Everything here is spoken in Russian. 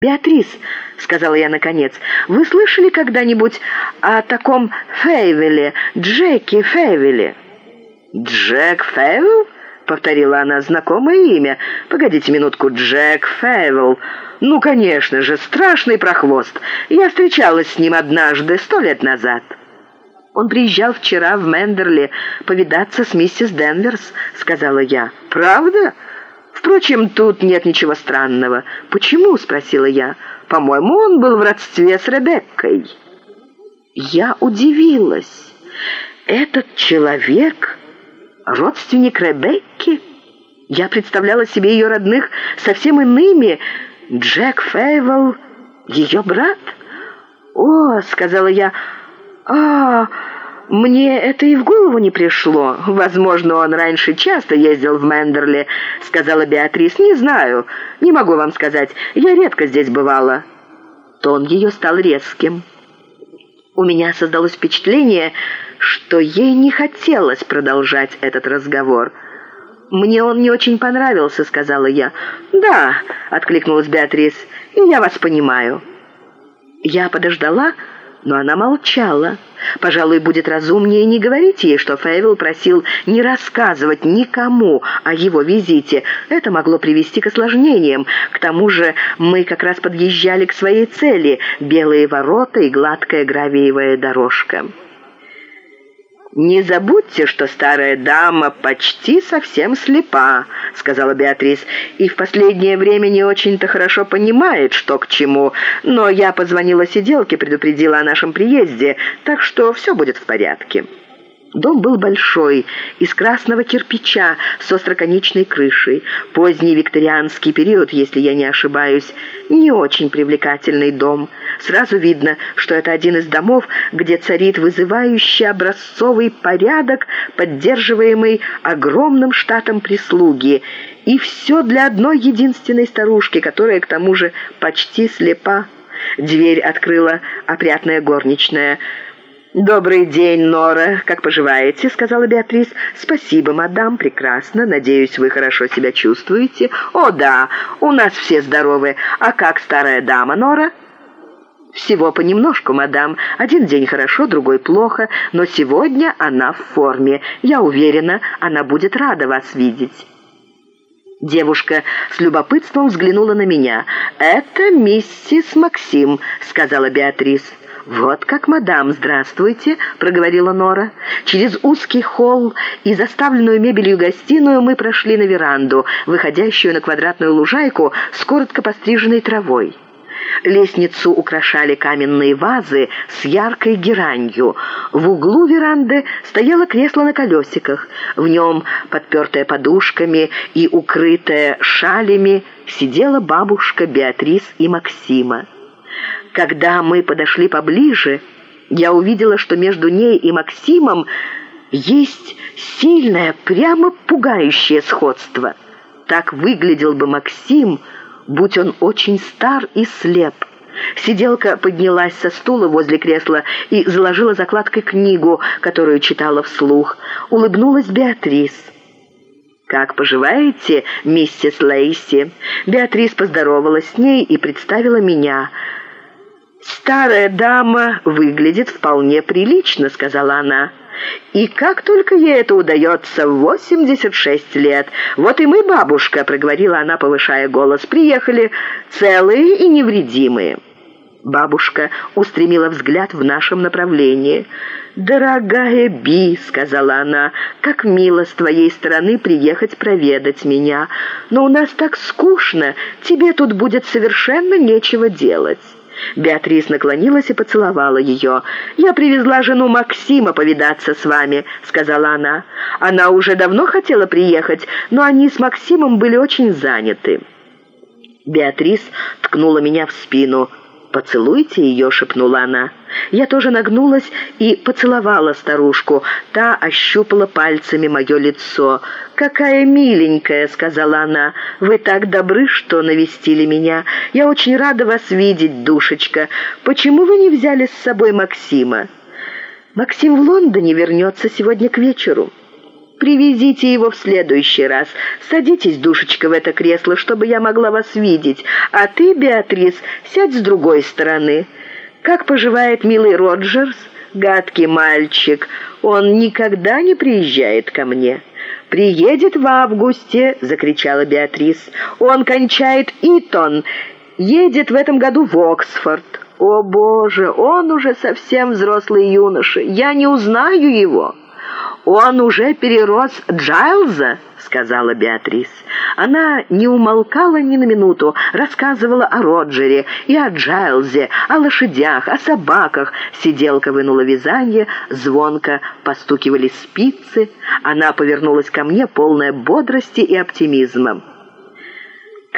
«Беатрис», — сказала я наконец, — «вы слышали когда-нибудь о таком Фейвеле, Джеки Фейвеле?» «Джек Фейвел?» — повторила она, — знакомое имя. «Погодите минутку, Джек Фейвел. Ну, конечно же, страшный прохвост. Я встречалась с ним однажды, сто лет назад». «Он приезжал вчера в Мендерли повидаться с миссис Денверс», — сказала я. «Правда?» Впрочем, тут нет ничего странного. «Почему?» — спросила я. «По-моему, он был в родстве с Ребеккой». Я удивилась. Этот человек — родственник Ребекки? Я представляла себе ее родных совсем иными. Джек Фейвел — ее брат? «О!» — сказала я. «А, «Мне это и в голову не пришло. Возможно, он раньше часто ездил в Мендерли», — сказала Беатрис. «Не знаю. Не могу вам сказать. Я редко здесь бывала». Тон ее стал резким. У меня создалось впечатление, что ей не хотелось продолжать этот разговор. «Мне он не очень понравился», — сказала я. «Да», — откликнулась Беатрис, — «и я вас понимаю». Я подождала, — но она молчала. Пожалуй, будет разумнее не говорить ей, что Фейвел просил не рассказывать никому о его визите. Это могло привести к осложнениям. К тому же мы как раз подъезжали к своей цели — белые ворота и гладкая гравиевая дорожка. «Не забудьте, что старая дама почти совсем слепа», — сказала Беатрис, «и в последнее время не очень-то хорошо понимает, что к чему. Но я позвонила сиделке, предупредила о нашем приезде, так что все будет в порядке». Дом был большой, из красного кирпича, с остроконечной крышей. Поздний викторианский период, если я не ошибаюсь. Не очень привлекательный дом. Сразу видно, что это один из домов, где царит вызывающий образцовый порядок, поддерживаемый огромным штатом прислуги. И все для одной единственной старушки, которая, к тому же, почти слепа. Дверь открыла опрятная горничная – «Добрый день, Нора. Как поживаете?» — сказала Беатрис. «Спасибо, мадам. Прекрасно. Надеюсь, вы хорошо себя чувствуете?» «О, да. У нас все здоровы. А как старая дама, Нора?» «Всего понемножку, мадам. Один день хорошо, другой плохо, но сегодня она в форме. Я уверена, она будет рада вас видеть». Девушка с любопытством взглянула на меня. «Это миссис Максим», — сказала Беатрис. «Вот как, мадам, здравствуйте», — проговорила Нора. Через узкий холл и заставленную мебелью гостиную мы прошли на веранду, выходящую на квадратную лужайку с коротко постриженной травой. Лестницу украшали каменные вазы с яркой геранью. В углу веранды стояло кресло на колесиках. В нем, подпертая подушками и укрытая шалями, сидела бабушка Беатрис и Максима. Когда мы подошли поближе, я увидела, что между ней и Максимом есть сильное, прямо пугающее сходство. Так выглядел бы Максим, будь он очень стар и слеп. Сиделка поднялась со стула возле кресла и заложила закладкой книгу, которую читала вслух. Улыбнулась Беатрис. «Как поживаете, миссис Лейси?» Беатрис поздоровалась с ней и представила меня – «Старая дама выглядит вполне прилично», — сказала она. «И как только ей это удается в 86 лет. Вот и мы, бабушка», — проговорила она, повышая голос, — «приехали целые и невредимые». Бабушка устремила взгляд в нашем направлении. «Дорогая Би», — сказала она, — «как мило с твоей стороны приехать проведать меня. Но у нас так скучно, тебе тут будет совершенно нечего делать». Беатрис наклонилась и поцеловала ее. «Я привезла жену Максима повидаться с вами», — сказала она. «Она уже давно хотела приехать, но они с Максимом были очень заняты». Беатрис ткнула меня в спину. «Поцелуйте ее», — шепнула она. Я тоже нагнулась и поцеловала старушку. Та ощупала пальцами мое лицо. «Какая миленькая», — сказала она. «Вы так добры, что навестили меня. Я очень рада вас видеть, душечка. Почему вы не взяли с собой Максима?» «Максим в Лондоне вернется сегодня к вечеру». Привезите его в следующий раз. Садитесь, душечка, в это кресло, чтобы я могла вас видеть. А ты, Беатрис, сядь с другой стороны. Как поживает милый Роджерс? Гадкий мальчик. Он никогда не приезжает ко мне. «Приедет в августе!» — закричала Беатрис. «Он кончает Итон, едет в этом году в Оксфорд. О, Боже, он уже совсем взрослый юноша, я не узнаю его!» «Он уже перерос Джайлза», — сказала Беатрис. Она не умолкала ни на минуту, рассказывала о Роджере и о Джайлзе, о лошадях, о собаках. Сиделка вынула вязание, звонко постукивали спицы. Она повернулась ко мне, полная бодрости и оптимизма.